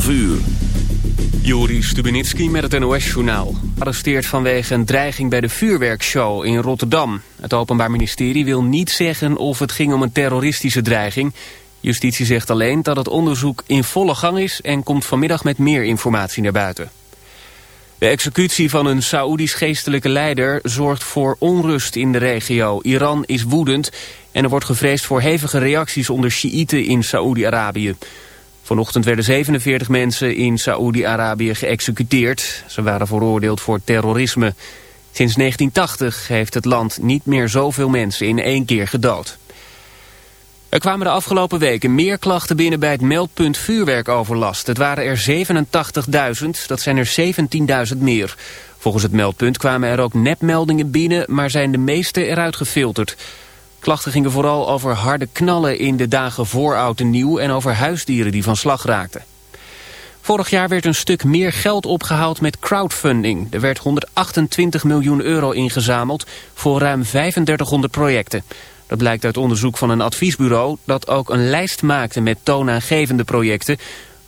12 uur. Juri Stubenitski met het NOS-journaal. Arresteerd vanwege een dreiging bij de vuurwerkshow in Rotterdam. Het Openbaar Ministerie wil niet zeggen of het ging om een terroristische dreiging. Justitie zegt alleen dat het onderzoek in volle gang is... en komt vanmiddag met meer informatie naar buiten. De executie van een Saoedisch geestelijke leider zorgt voor onrust in de regio. Iran is woedend en er wordt gevreesd voor hevige reacties onder Sjiïten in Saoedi-Arabië. Vanochtend werden 47 mensen in Saoedi-Arabië geëxecuteerd. Ze waren veroordeeld voor terrorisme. Sinds 1980 heeft het land niet meer zoveel mensen in één keer gedood. Er kwamen de afgelopen weken meer klachten binnen bij het meldpunt vuurwerkoverlast. Het waren er 87.000, dat zijn er 17.000 meer. Volgens het meldpunt kwamen er ook nepmeldingen binnen, maar zijn de meeste eruit gefilterd. Klachten gingen vooral over harde knallen in de dagen voor oud en nieuw... en over huisdieren die van slag raakten. Vorig jaar werd een stuk meer geld opgehaald met crowdfunding. Er werd 128 miljoen euro ingezameld voor ruim 3500 projecten. Dat blijkt uit onderzoek van een adviesbureau... dat ook een lijst maakte met toonaangevende projecten...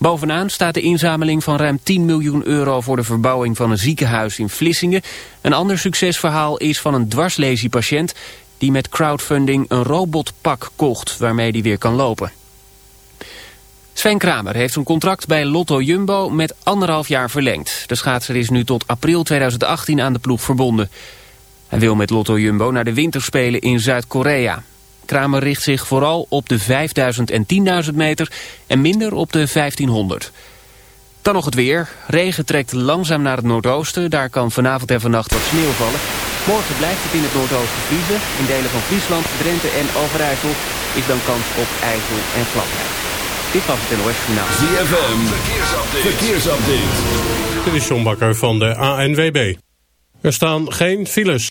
Bovenaan staat de inzameling van ruim 10 miljoen euro voor de verbouwing van een ziekenhuis in Vlissingen. Een ander succesverhaal is van een dwarslesiepatiënt die met crowdfunding een robotpak kocht waarmee hij weer kan lopen. Sven Kramer heeft zijn contract bij Lotto Jumbo met anderhalf jaar verlengd. De schaatser is nu tot april 2018 aan de ploeg verbonden. Hij wil met Lotto Jumbo naar de winterspelen in Zuid-Korea. Kramer richt zich vooral op de 5000 en 10.000 meter en minder op de 1500. Dan nog het weer. Regen trekt langzaam naar het noordoosten. Daar kan vanavond en vannacht wat sneeuw vallen. Morgen blijft het in het noordoosten vriezen. In delen van Friesland, Drenthe en Overijssel is dan kans op ijzel en gladheid. Dit was het NOS Journaal. ZFM, verkeersupdate. verkeersupdate. Dit is John Bakker van de ANWB. Er staan geen files.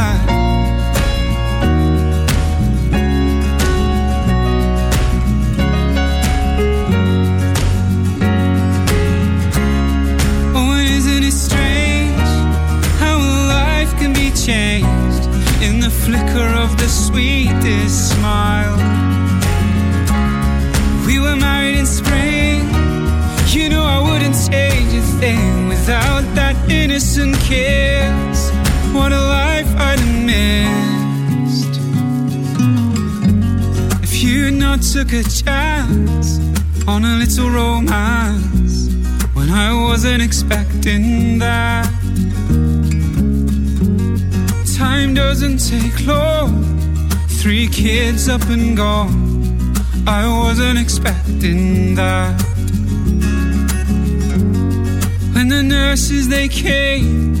kiss. What a life I'd have missed. If you not took a chance on a little romance when I wasn't expecting that. Time doesn't take long. Three kids up and gone. I wasn't expecting that. When the nurses they came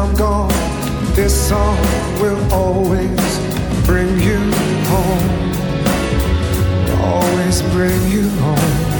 I'm gone, this song will always bring you home. Always bring you home.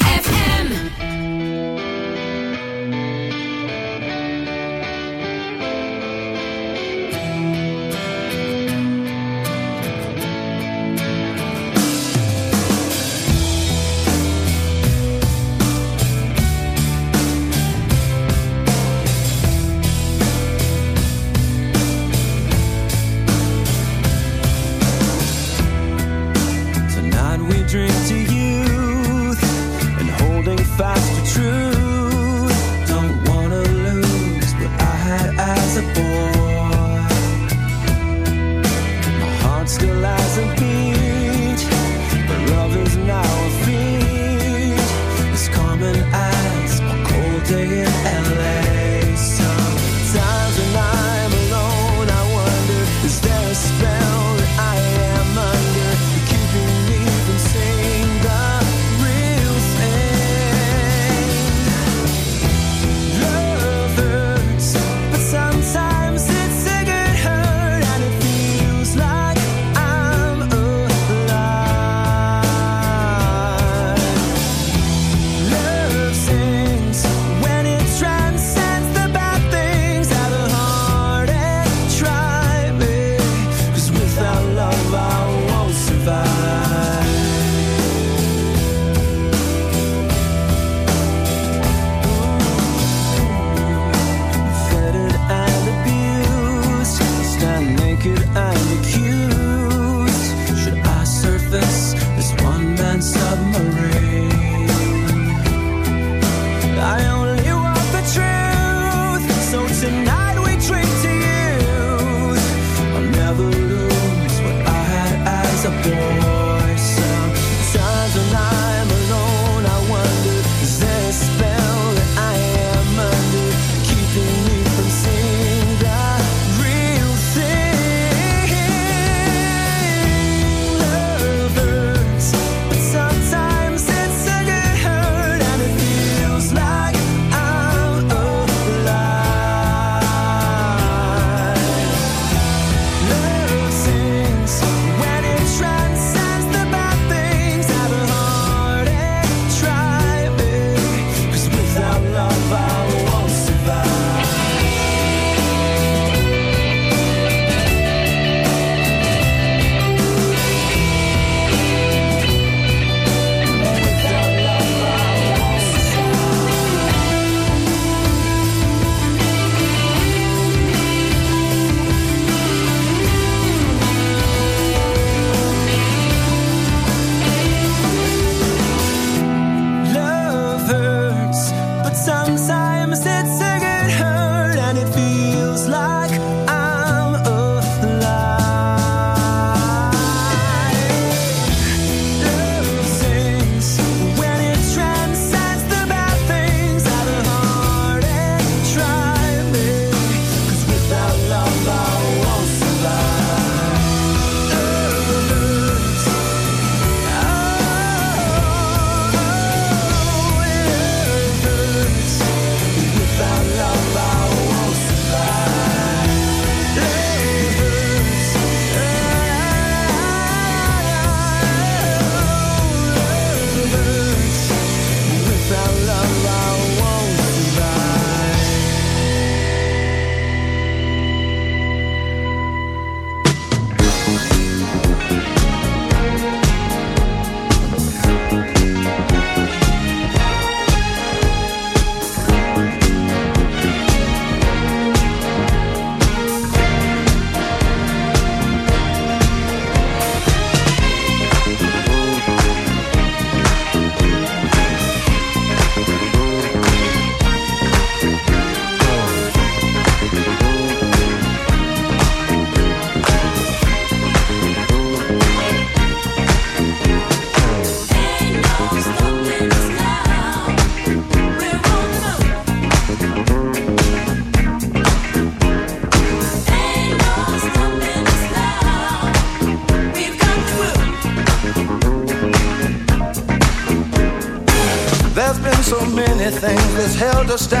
understand.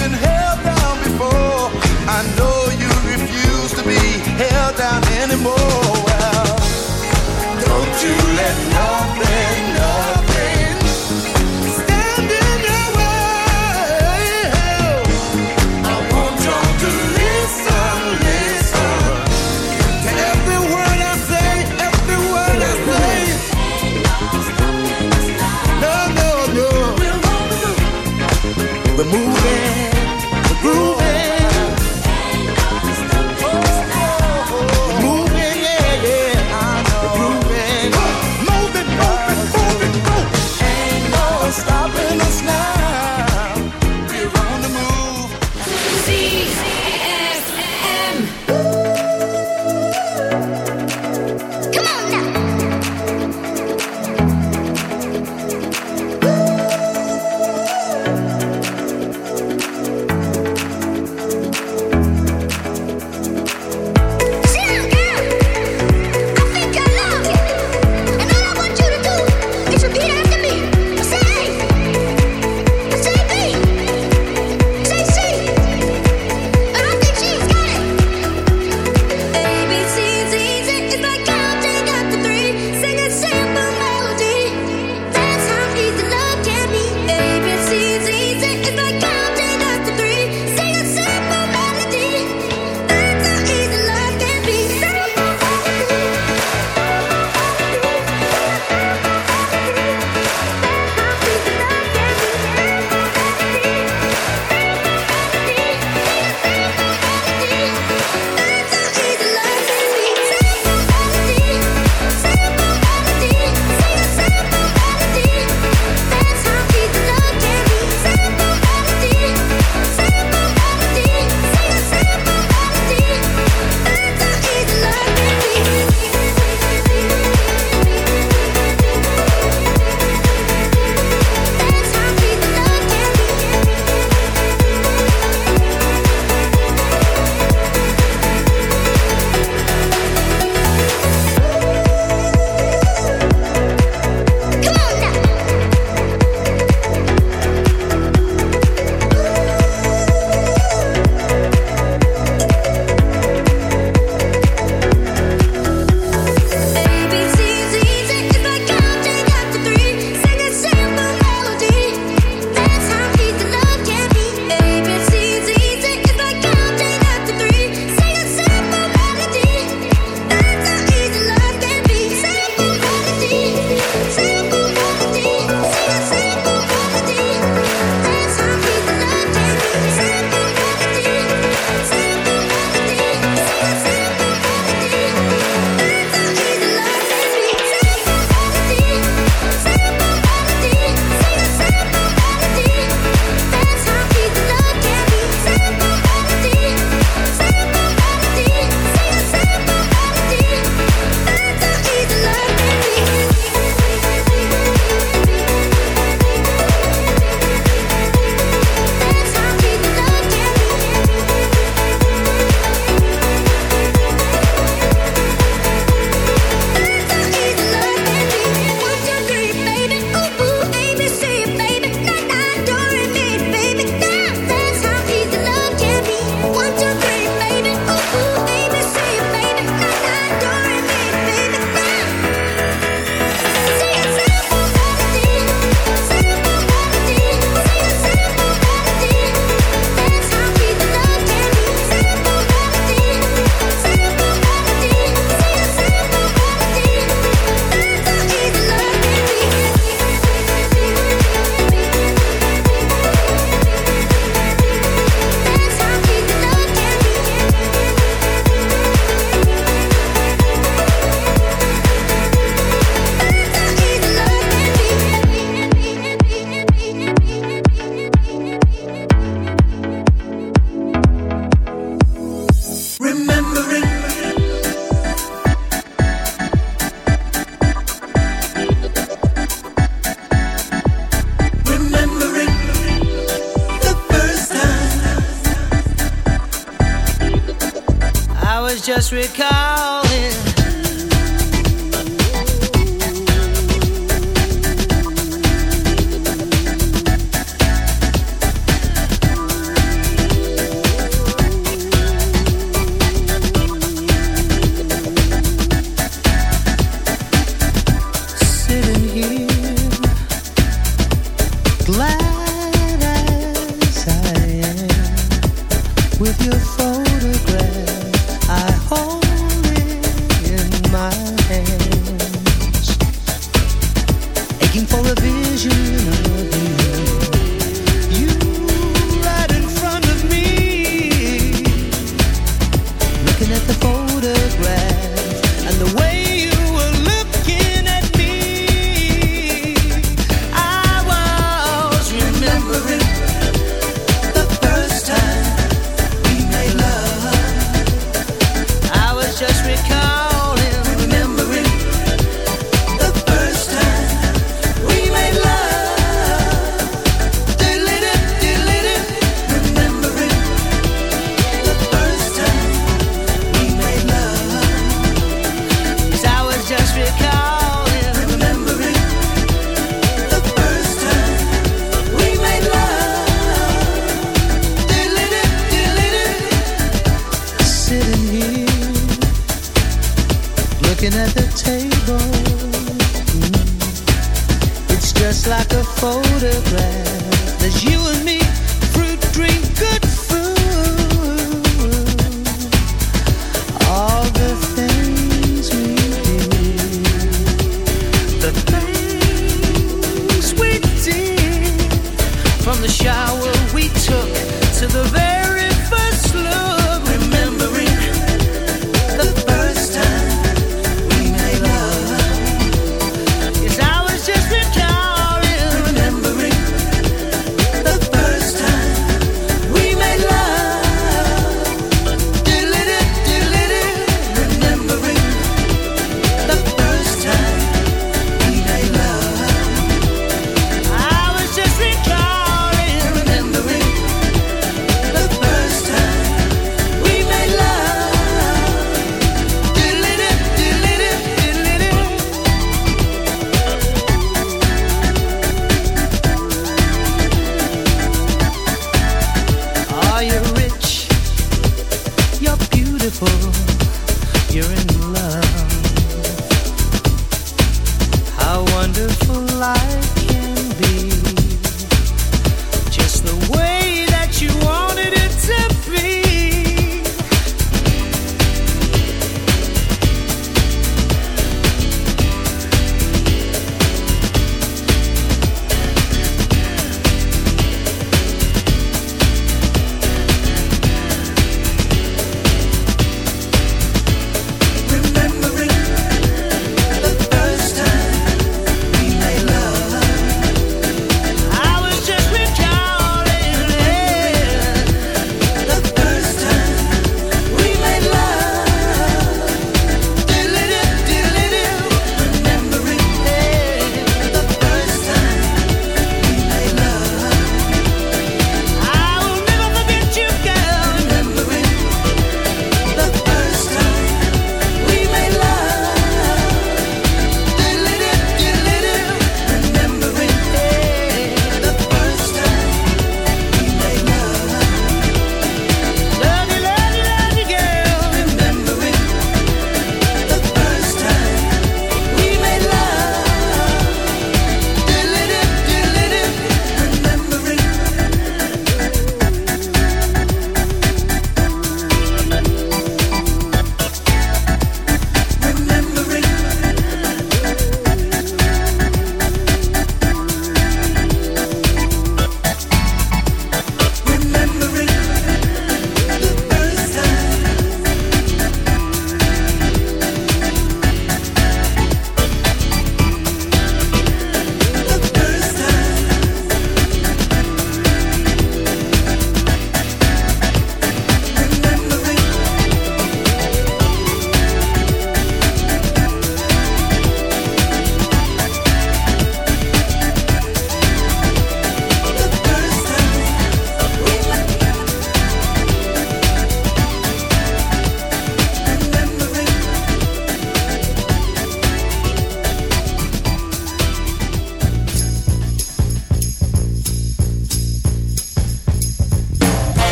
just recall